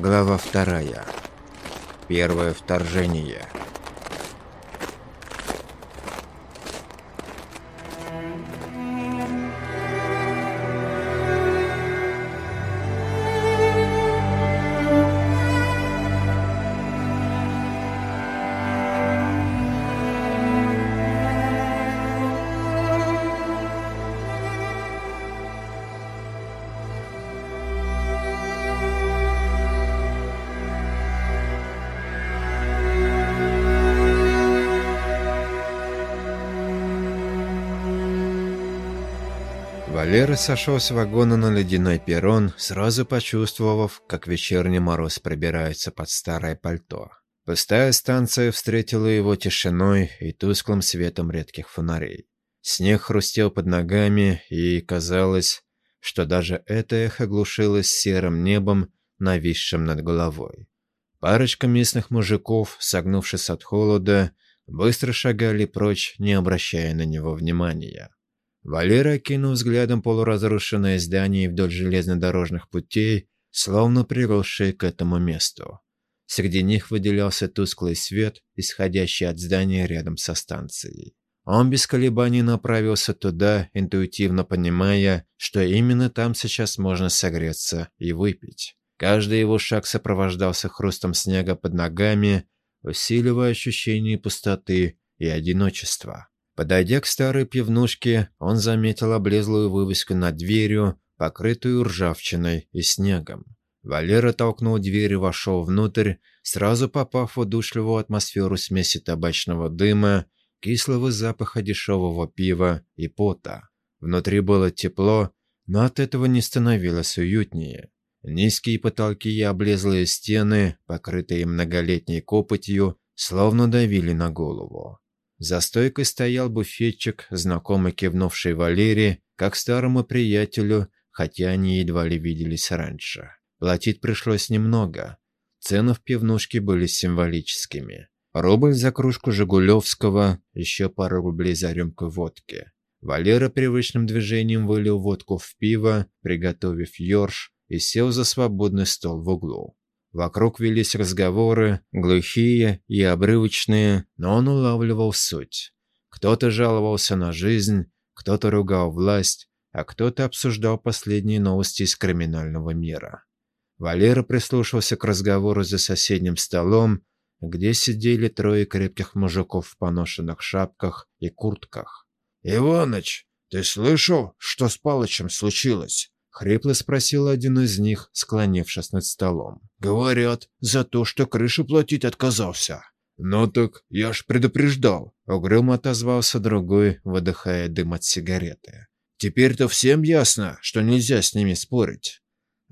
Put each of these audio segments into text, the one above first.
Глава вторая. Первое вторжение. Валера сошел с вагона на ледяной перрон, сразу почувствовав, как вечерний мороз пробирается под старое пальто. Пустая станция встретила его тишиной и тусклым светом редких фонарей. Снег хрустел под ногами, и казалось, что даже это эхо глушилось серым небом, нависшим над головой. Парочка местных мужиков, согнувшись от холода, быстро шагали прочь, не обращая на него внимания. Валера кинул взглядом полуразрушенное здание вдоль железнодорожных путей, словно приросшие к этому месту. Среди них выделялся тусклый свет, исходящий от здания рядом со станцией. Он без колебаний направился туда, интуитивно понимая, что именно там сейчас можно согреться и выпить. Каждый его шаг сопровождался хрустом снега под ногами, усиливая ощущение пустоты и одиночества. Подойдя к старой пивнушке, он заметил облезлую вывеску над дверью, покрытую ржавчиной и снегом. Валера толкнул дверь и вошел внутрь, сразу попав в удушливую атмосферу смеси табачного дыма, кислого запаха дешевого пива и пота. Внутри было тепло, но от этого не становилось уютнее. Низкие потолки и облезлые стены, покрытые многолетней копотью, словно давили на голову. За стойкой стоял буфетчик, знакомый кивнувший Валере, как старому приятелю, хотя они едва ли виделись раньше. Платить пришлось немного. Цены в пивнушке были символическими. Рубль за кружку Жигулевского, еще пару рублей за рюмку водки. Валера привычным движением вылил водку в пиво, приготовив ёрш, и сел за свободный стол в углу. Вокруг велись разговоры, глухие и обрывочные, но он улавливал суть. Кто-то жаловался на жизнь, кто-то ругал власть, а кто-то обсуждал последние новости из криминального мира. Валера прислушался к разговору за соседним столом, где сидели трое крепких мужиков в поношенных шапках и куртках. «Иваныч, ты слышал, что с Палычем случилось?» — хрипло спросил один из них, склонившись над столом. «Говорят, за то, что крышу платить отказался». «Ну так я ж предупреждал», — угрюмо отозвался другой, выдыхая дым от сигареты. «Теперь-то всем ясно, что нельзя с ними спорить».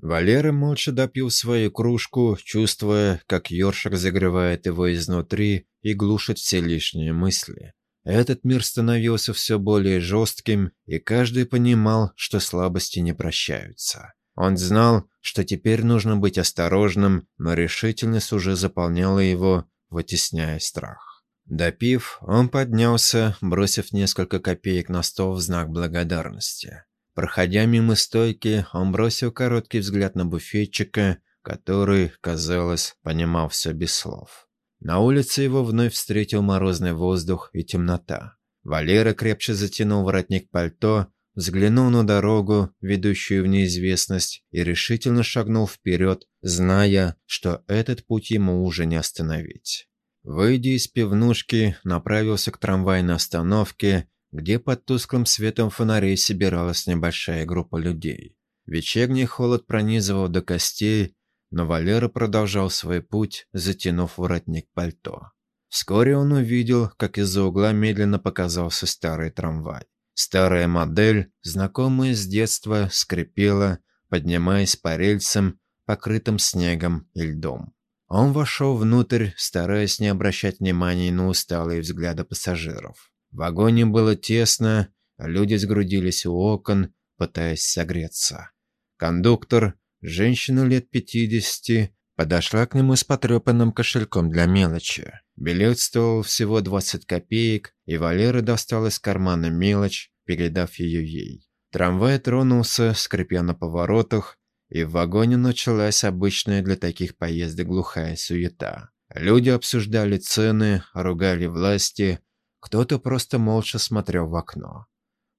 Валера молча допил свою кружку, чувствуя, как ёрш разогревает его изнутри и глушит все лишние мысли. Этот мир становился все более жестким, и каждый понимал, что слабости не прощаются. Он знал, что теперь нужно быть осторожным, но решительность уже заполняла его, вытесняя страх. Допив, он поднялся, бросив несколько копеек на стол в знак благодарности. Проходя мимо стойки, он бросил короткий взгляд на буфетчика, который, казалось, понимал все без слов. На улице его вновь встретил морозный воздух и темнота. Валера крепче затянул воротник пальто, взглянул на дорогу, ведущую в неизвестность, и решительно шагнул вперед, зная, что этот путь ему уже не остановить. Выйдя из пивнушки, направился к трамвайной остановке, где под тусклым светом фонарей собиралась небольшая группа людей. Вечерний холод пронизывал до костей, но Валера продолжал свой путь, затянув воротник пальто. Вскоре он увидел, как из-за угла медленно показался старый трамвай. Старая модель, знакомая с детства, скрипела, поднимаясь по рельсам, покрытым снегом и льдом. Он вошел внутрь, стараясь не обращать внимания на усталые взгляды пассажиров. В вагоне было тесно, люди сгрудились у окон, пытаясь согреться. Кондуктор, Женщина лет пятидесяти подошла к нему с потрепанным кошельком для мелочи. Билет стоил всего 20 копеек, и Валера достал из кармана мелочь, передав ее ей. Трамвай тронулся, скрипя на поворотах, и в вагоне началась обычная для таких поездок глухая суета. Люди обсуждали цены, ругали власти, кто-то просто молча смотрел в окно.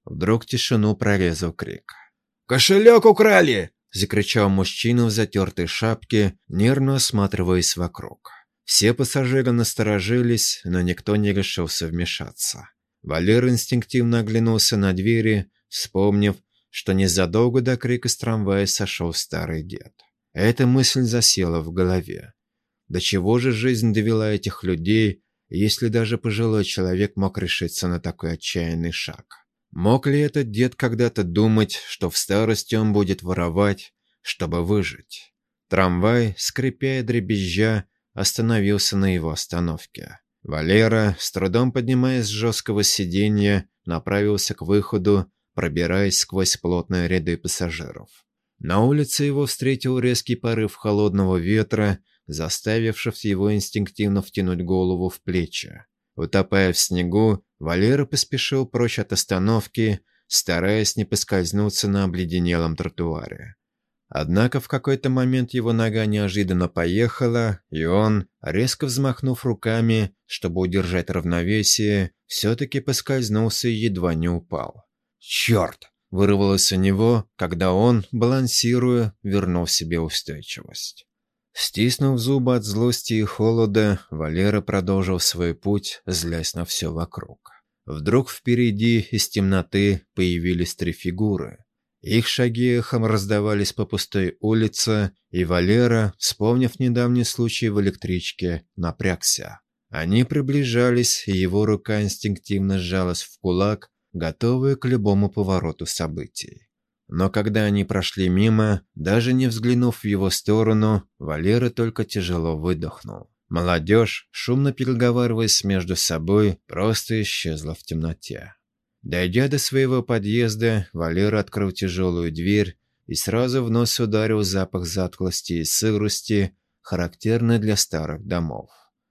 Вдруг тишину прорезал крик. «Кошелек украли!» — закричал мужчина в затертой шапке, нервно осматриваясь вокруг. Все пассажиры насторожились, но никто не решился вмешаться. Валер инстинктивно оглянулся на двери, вспомнив, что незадолго до крика с трамвая сошел старый дед. Эта мысль засела в голове. До чего же жизнь довела этих людей, если даже пожилой человек мог решиться на такой отчаянный шаг? Мог ли этот дед когда-то думать, что в старости он будет воровать, чтобы выжить? Трамвай, скрипя и дребезжа, остановился на его остановке. Валера, с трудом поднимаясь с жесткого сиденья, направился к выходу, пробираясь сквозь плотные ряды пассажиров. На улице его встретил резкий порыв холодного ветра, заставивший его инстинктивно втянуть голову в плечи. Утопая в снегу, Валера поспешил прочь от остановки, стараясь не поскользнуться на обледенелом тротуаре. Однако в какой-то момент его нога неожиданно поехала, и он, резко взмахнув руками, чтобы удержать равновесие, все-таки поскользнулся и едва не упал. «Черт!» – вырвалось у него, когда он, балансируя, вернул себе устойчивость. Стиснув зубы от злости и холода, Валера продолжил свой путь, злясь на все вокруг. Вдруг впереди из темноты появились три фигуры – их шаги эхом раздавались по пустой улице, и Валера, вспомнив недавний случай в электричке, напрягся. Они приближались, и его рука инстинктивно сжалась в кулак, готовая к любому повороту событий. Но когда они прошли мимо, даже не взглянув в его сторону, Валера только тяжело выдохнул. Молодежь, шумно переговариваясь между собой, просто исчезла в темноте. Дойдя до своего подъезда, Валера открыл тяжелую дверь и сразу в нос ударил запах затклости и сырости, характерный для старых домов.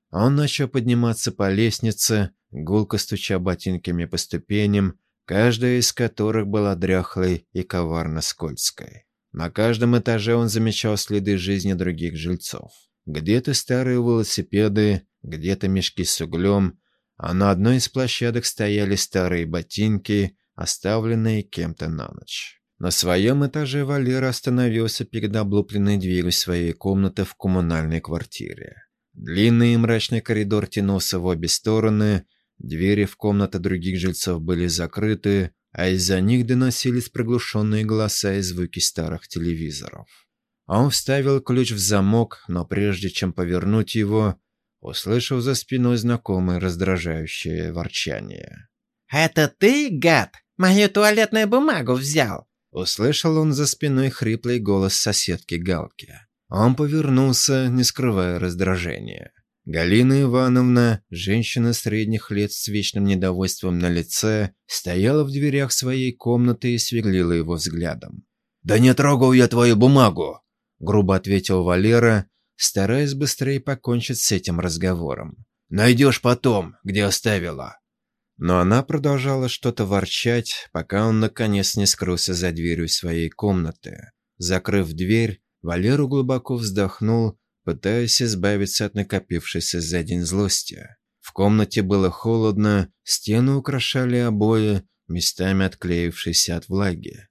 Он начал подниматься по лестнице, гулко стуча ботинками по ступеням, каждая из которых была дряхлой и коварно скользкой. На каждом этаже он замечал следы жизни других жильцов. Где-то старые велосипеды, где-то мешки с углем, а на одной из площадок стояли старые ботинки, оставленные кем-то на ночь. На своем этаже Валера остановился перед облупленной дверью своей комнаты в коммунальной квартире. Длинный и мрачный коридор тянулся в обе стороны, двери в комнаты других жильцов были закрыты, а из-за них доносились приглушенные голоса и звуки старых телевизоров. Он вставил ключ в замок, но прежде чем повернуть его, услышал за спиной знакомое раздражающее ворчание. «Это ты, гад, мою туалетную бумагу взял?» Услышал он за спиной хриплый голос соседки Галки. Он повернулся, не скрывая раздражения. Галина Ивановна, женщина средних лет с вечным недовольством на лице, стояла в дверях своей комнаты и сверлила его взглядом. «Да не трогал я твою бумагу!» — грубо ответил Валера, стараясь быстрее покончить с этим разговором. «Найдешь потом, где оставила». Но она продолжала что-то ворчать, пока он наконец не скрылся за дверью своей комнаты. Закрыв дверь, Валеру глубоко вздохнул, пытаясь избавиться от накопившейся за день злости. В комнате было холодно, стены украшали обои, местами отклеившиеся от влаги.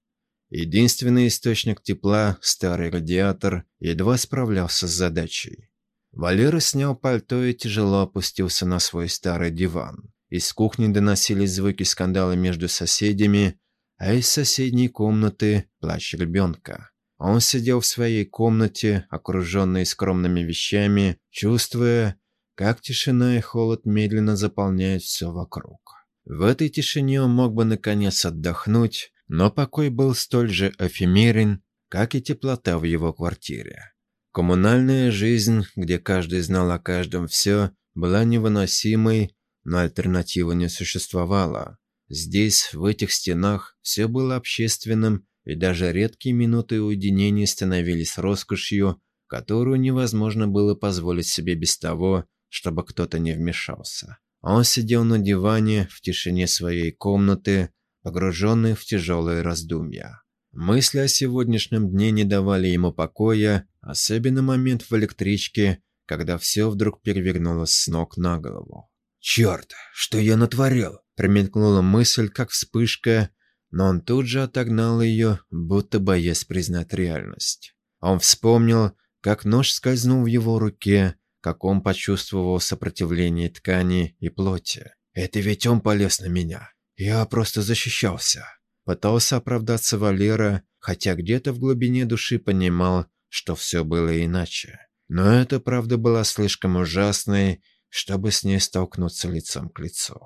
Единственный источник тепла, старый радиатор, едва справлялся с задачей. Валера снял пальто и тяжело опустился на свой старый диван. Из кухни доносились звуки скандала между соседями, а из соседней комнаты – плач ребенка. Он сидел в своей комнате, окруженный скромными вещами, чувствуя, как тишина и холод медленно заполняют все вокруг. В этой тишине он мог бы наконец отдохнуть, но покой был столь же эфемерен, как и теплота в его квартире. Коммунальная жизнь, где каждый знал о каждом все, была невыносимой, но альтернативы не существовало. Здесь, в этих стенах, все было общественным, и даже редкие минуты уединения становились роскошью, которую невозможно было позволить себе без того, чтобы кто-то не вмешался. Он сидел на диване в тишине своей комнаты, погруженный в тяжелые раздумья. Мысли о сегодняшнем дне не давали ему покоя, особенно момент в электричке, когда все вдруг перевернулось с ног на голову. «Черт, что я натворил?» Промелькнула мысль, как вспышка, но он тут же отогнал ее, будто боясь признать реальность. Он вспомнил, как нож скользнул в его руке, как он почувствовал сопротивление ткани и плоти. «Это ведь он полез на меня. Я просто защищался». Пытался оправдаться Валера, хотя где-то в глубине души понимал, что все было иначе. Но эта правда была слишком ужасной, чтобы с ней столкнуться лицом к лицу.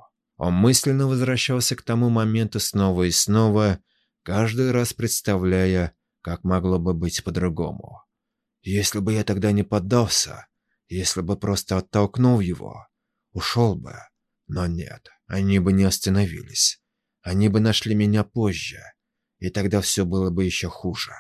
Он мысленно возвращался к тому моменту снова и снова, каждый раз представляя, как могло бы быть по-другому. Если бы я тогда не поддался, если бы просто оттолкнул его, ушел бы. Но нет, они бы не остановились. Они бы нашли меня позже, и тогда все было бы еще хуже.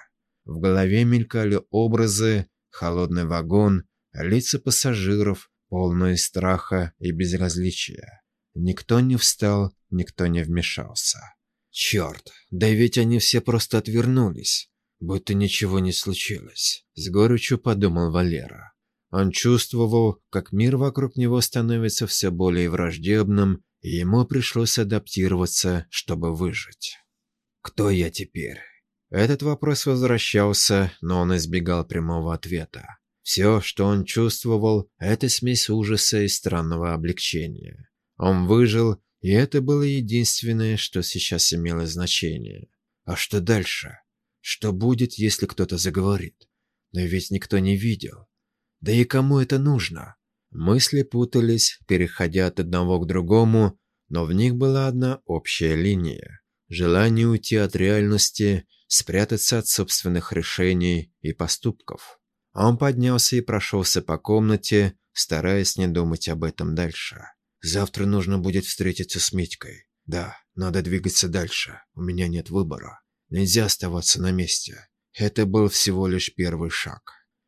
В голове мелькали образы, холодный вагон, лица пассажиров, полные страха и безразличия. Никто не встал, никто не вмешался. Черт, да ведь они все просто отвернулись, будто ничего не случилось. С горечью подумал Валера. Он чувствовал, как мир вокруг него становится все более враждебным, и ему пришлось адаптироваться, чтобы выжить. «Кто я теперь?» Этот вопрос возвращался, но он избегал прямого ответа. Все, что он чувствовал, это смесь ужаса и странного облегчения. Он выжил, и это было единственное, что сейчас имело значение. А что дальше? Что будет, если кто-то заговорит? Но ведь никто не видел. Да и кому это нужно? Мысли путались, переходя от одного к другому, но в них была одна общая линия. Желание уйти от реальности, спрятаться от собственных решений и поступков. Он поднялся и прошелся по комнате, стараясь не думать об этом дальше. Завтра нужно будет встретиться с Митькой. Да, надо двигаться дальше. У меня нет выбора. Нельзя оставаться на месте. Это был всего лишь первый шаг.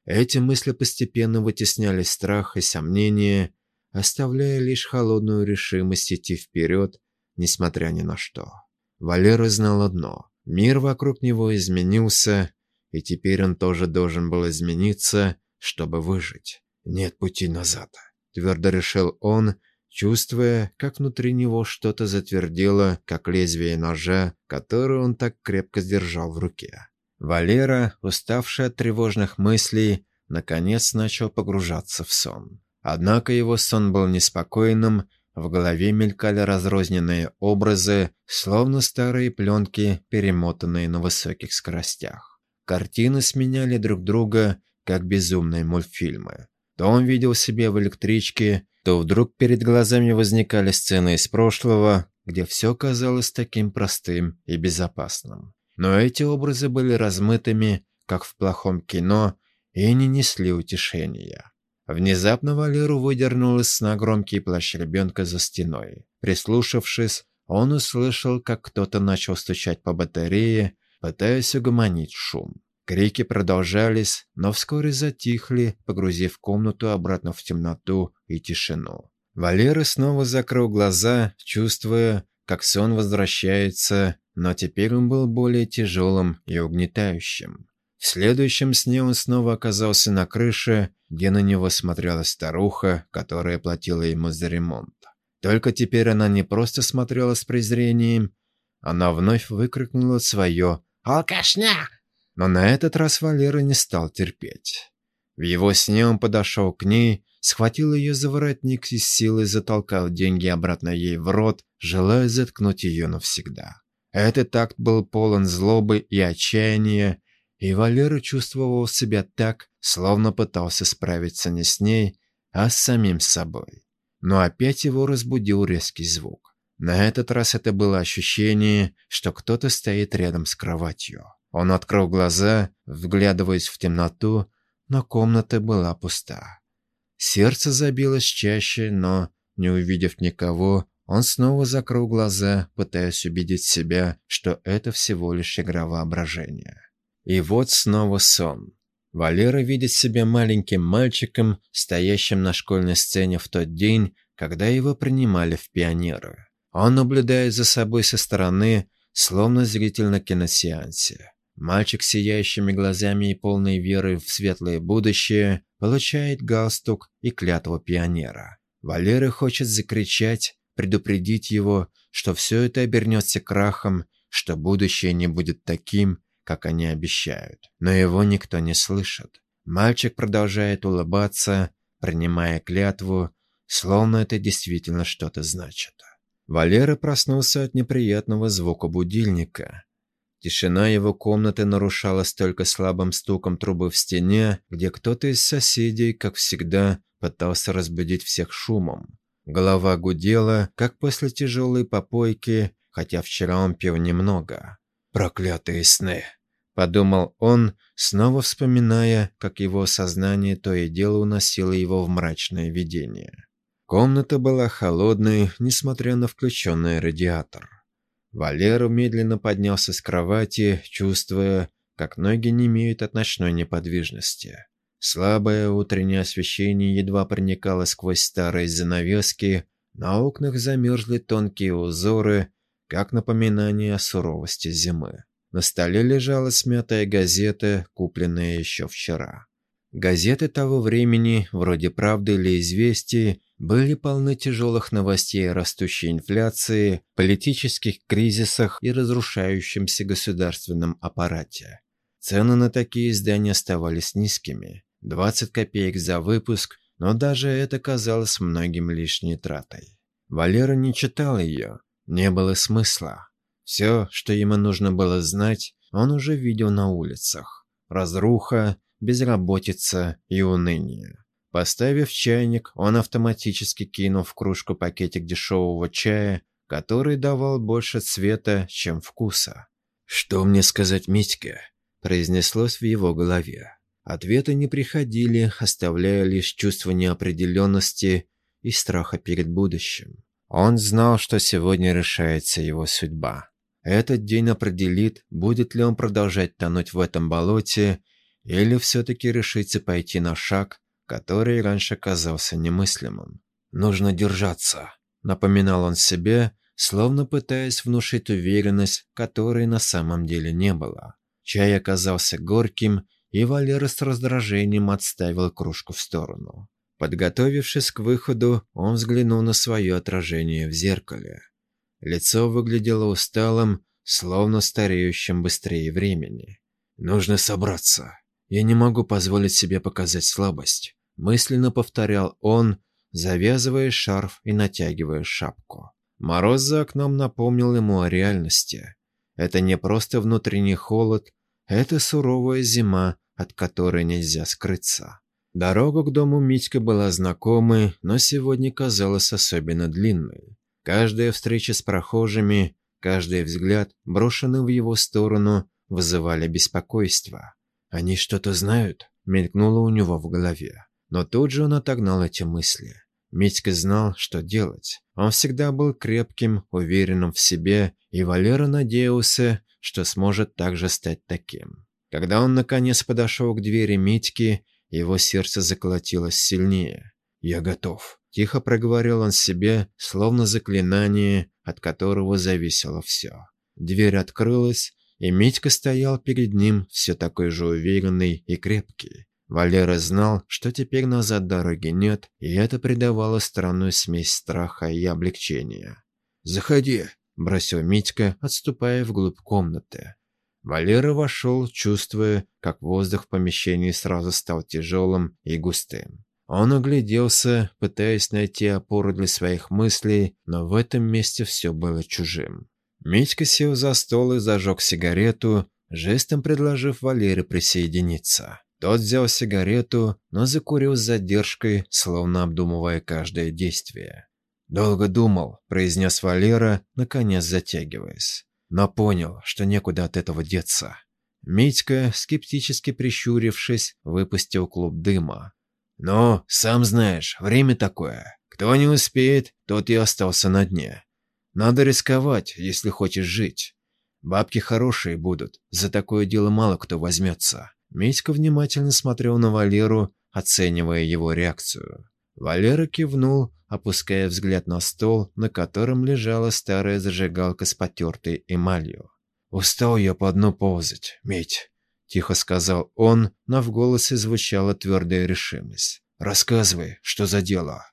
Эти мысли постепенно вытесняли страх и сомнения, оставляя лишь холодную решимость идти вперед, несмотря ни на что. Валера знал одно. Мир вокруг него изменился, и теперь он тоже должен был измениться, чтобы выжить. Нет пути назад. Твердо решил он, чувствуя, как внутри него что-то затвердело, как лезвие ножа, которое он так крепко сдержал в руке. Валера, уставший от тревожных мыслей, наконец начал погружаться в сон. Однако его сон был неспокойным, в голове мелькали разрозненные образы, словно старые пленки, перемотанные на высоких скоростях. Картины сменяли друг друга, как безумные мультфильмы. То он видел себя в электричке, то вдруг перед глазами возникали сцены из прошлого, где все казалось таким простым и безопасным. Но эти образы были размытыми, как в плохом кино, и не несли утешения. Внезапно Валеру выдернул из сна громкий плащ ребенка за стеной. Прислушавшись, он услышал, как кто-то начал стучать по батарее, пытаясь угомонить шум. Крики продолжались, но вскоре затихли, погрузив комнату обратно в темноту и тишину. Валера снова закрыл глаза, чувствуя, как сон возвращается, но теперь он был более тяжелым и угнетающим. В следующем сне он снова оказался на крыше, где на него смотрела старуха, которая платила ему за ремонт. Только теперь она не просто смотрела с презрением, она вновь выкрикнула свое «Алкашня!» Но на этот раз Валера не стал терпеть. В его сне он подошел к ней, схватил ее за воротник и с силой затолкал деньги обратно ей в рот, желая заткнуть ее навсегда. Этот акт был полон злобы и отчаяния, и Валера чувствовал себя так, словно пытался справиться не с ней, а с самим собой. Но опять его разбудил резкий звук. На этот раз это было ощущение, что кто-то стоит рядом с кроватью. Он открыл глаза, вглядываясь в темноту, но комната была пуста. Сердце забилось чаще, но, не увидев никого, он снова закрыл глаза, пытаясь убедить себя, что это всего лишь игра воображения. И вот снова сон. Валера видит себя маленьким мальчиком, стоящим на школьной сцене в тот день, когда его принимали в пионеры. Он наблюдает за собой со стороны, словно зритель на киносеансе. Мальчик с сияющими глазами и полной верой в светлое будущее получает галстук и клятву пионера. Валера хочет закричать, предупредить его, что все это обернется крахом, что будущее не будет таким, как они обещают. Но его никто не слышит. Мальчик продолжает улыбаться, принимая клятву, словно это действительно что-то значит. Валера проснулся от неприятного звука будильника. Тишина его комнаты нарушалась только слабым стуком трубы в стене, где кто-то из соседей, как всегда, пытался разбудить всех шумом. Голова гудела, как после тяжелой попойки, хотя вчера он пил немного. «Проклятые сны!» – подумал он, снова вспоминая, как его сознание то и дело уносило его в мрачное видение. Комната была холодной, несмотря на включенный радиатор. Валера медленно поднялся с кровати, чувствуя, как ноги не имеют от ночной неподвижности. Слабое утреннее освещение едва проникало сквозь старые занавески, на окнах замерзли тонкие узоры, как напоминание о суровости зимы. На столе лежала смятая газета, купленная еще вчера. Газеты того времени, вроде «Правды» или «Известий», были полны тяжелых новостей о растущей инфляции, политических кризисах и разрушающемся государственном аппарате. Цены на такие издания оставались низкими – 20 копеек за выпуск, но даже это казалось многим лишней тратой. Валера не читал ее, не было смысла. Все, что ему нужно было знать, он уже видел на улицах. Разруха, безработица и уныние. Поставив чайник, он автоматически кинул в кружку пакетик дешевого чая, который давал больше цвета, чем вкуса. «Что мне сказать Митьке?» – произнеслось в его голове. Ответы не приходили, оставляя лишь чувство неопределенности и страха перед будущим. Он знал, что сегодня решается его судьба. Этот день определит, будет ли он продолжать тонуть в этом болоте, или все-таки решится пойти на шаг, который раньше казался немыслимым. «Нужно держаться», — напоминал он себе, словно пытаясь внушить уверенность, которой на самом деле не было. Чай оказался горьким, и Валера с раздражением отставил кружку в сторону. Подготовившись к выходу, он взглянул на свое отражение в зеркале. Лицо выглядело усталым, словно стареющим быстрее времени. «Нужно собраться», я не могу позволить себе показать слабость, мысленно повторял он, завязывая шарф и натягивая шапку. Мороз за окном напомнил ему о реальности. Это не просто внутренний холод, это суровая зима, от которой нельзя скрыться. Дорога к дому Митька была знакомой, но сегодня казалась особенно длинной. Каждая встреча с прохожими, каждый взгляд, брошенный в его сторону, вызывали беспокойство. «Они что-то знают?» – мелькнуло у него в голове. Но тут же он отогнал эти мысли. Митька знал, что делать. Он всегда был крепким, уверенным в себе, и Валера надеялся, что сможет также стать таким. Когда он наконец подошел к двери Митьки, его сердце заколотилось сильнее. «Я готов», – тихо проговорил он себе, словно заклинание, от которого зависело все. Дверь открылась, и Митька стоял перед ним все такой же уверенный и крепкий. Валера знал, что теперь назад дороги нет, и это придавало странную смесь страха и облегчения. «Заходи», – бросил Митька, отступая вглубь комнаты. Валера вошел, чувствуя, как воздух в помещении сразу стал тяжелым и густым. Он огляделся, пытаясь найти опору для своих мыслей, но в этом месте все было чужим. Митька сел за стол и зажег сигарету, жестом предложив Валере присоединиться. Тот взял сигарету, но закурил с задержкой, словно обдумывая каждое действие. «Долго думал», – произнес Валера, наконец затягиваясь. Но понял, что некуда от этого деться. Митька, скептически прищурившись, выпустил клуб дыма. «Ну, сам знаешь, время такое. Кто не успеет, тот и остался на дне. Надо рисковать, если хочешь жить. Бабки хорошие будут, за такое дело мало кто возьмется. Митька внимательно смотрел на Валеру, оценивая его реакцию. Валера кивнул, опуская взгляд на стол, на котором лежала старая зажигалка с потертой эмалью. «Устал я по дну ползать, Мить», — тихо сказал он, но в голосе звучала твердая решимость. «Рассказывай, что за дело?»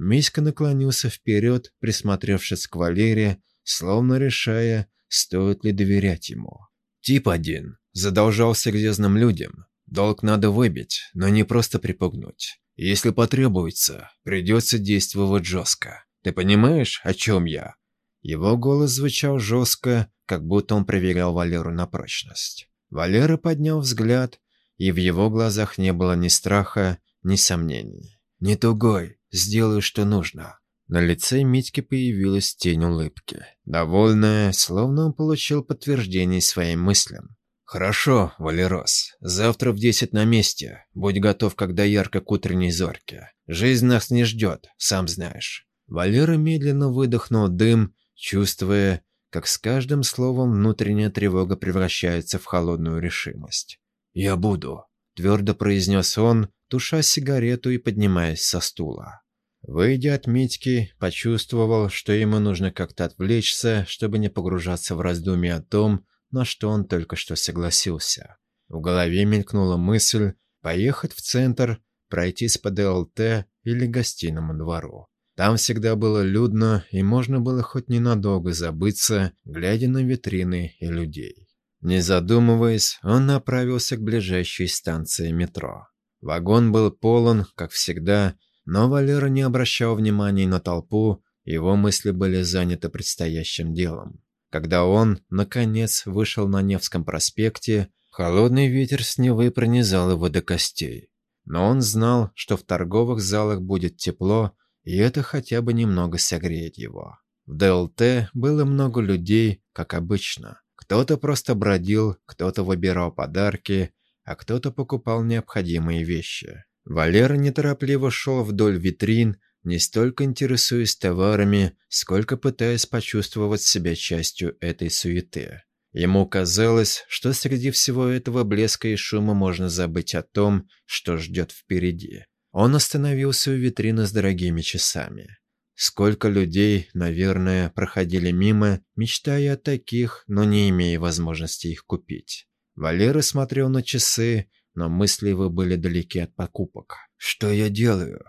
Миська наклонился вперед, присмотревшись к Валере, словно решая, стоит ли доверять ему. Тип один. Задолжался грязным людям. Долг надо выбить, но не просто припугнуть. Если потребуется, придется действовать жестко. Ты понимаешь, о чем я?» Его голос звучал жестко, как будто он проверял Валеру на прочность. Валера поднял взгляд, и в его глазах не было ни страха, ни сомнений. «Не тугой, сделаю, что нужно». На лице Митьки появилась тень улыбки. Довольная, словно он получил подтверждение своим мыслям. «Хорошо, Валерос. Завтра в десять на месте. Будь готов, когда ярко к утренней зорке. Жизнь нас не ждет, сам знаешь». Валера медленно выдохнул дым, чувствуя, как с каждым словом внутренняя тревога превращается в холодную решимость. «Я буду», – твердо произнес он, туша сигарету и поднимаясь со стула. Выйдя от Митьки, почувствовал, что ему нужно как-то отвлечься, чтобы не погружаться в раздумья о том, на что он только что согласился. В голове мелькнула мысль поехать в центр, пройтись по ДЛТ или гостиному двору. Там всегда было людно, и можно было хоть ненадолго забыться, глядя на витрины и людей. Не задумываясь, он направился к ближайшей станции метро. Вагон был полон, как всегда, но Валера не обращал внимания на толпу, его мысли были заняты предстоящим делом. Когда он, наконец, вышел на Невском проспекте, холодный ветер с Невы пронизал его до костей. Но он знал, что в торговых залах будет тепло, и это хотя бы немного согреет его. В ДЛТ было много людей, как обычно. Кто-то просто бродил, кто-то выбирал подарки, а кто-то покупал необходимые вещи. Валера неторопливо шел вдоль витрин, не столько интересуясь товарами, сколько пытаясь почувствовать себя частью этой суеты. Ему казалось, что среди всего этого блеска и шума можно забыть о том, что ждет впереди. Он остановился у витрины с дорогими часами. Сколько людей, наверное, проходили мимо, мечтая о таких, но не имея возможности их купить. Валера смотрел на часы, но мысли его были далеки от покупок. «Что я делаю?»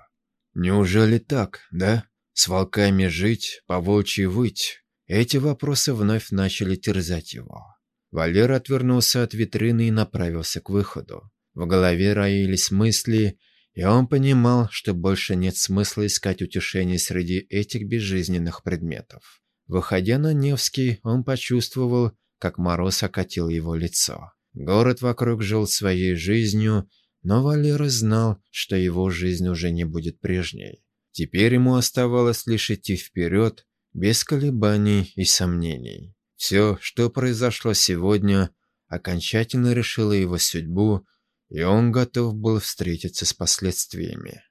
Неужели так, да? С волками жить, по волчьи выть? Эти вопросы вновь начали терзать его. Валера отвернулся от витрины и направился к выходу. В голове роились мысли, и он понимал, что больше нет смысла искать утешений среди этих безжизненных предметов. Выходя на Невский, он почувствовал, как мороз окатил его лицо. Город вокруг жил своей жизнью, но Валера знал, что его жизнь уже не будет прежней. Теперь ему оставалось лишь идти вперед, без колебаний и сомнений. Все, что произошло сегодня, окончательно решило его судьбу, и он готов был встретиться с последствиями.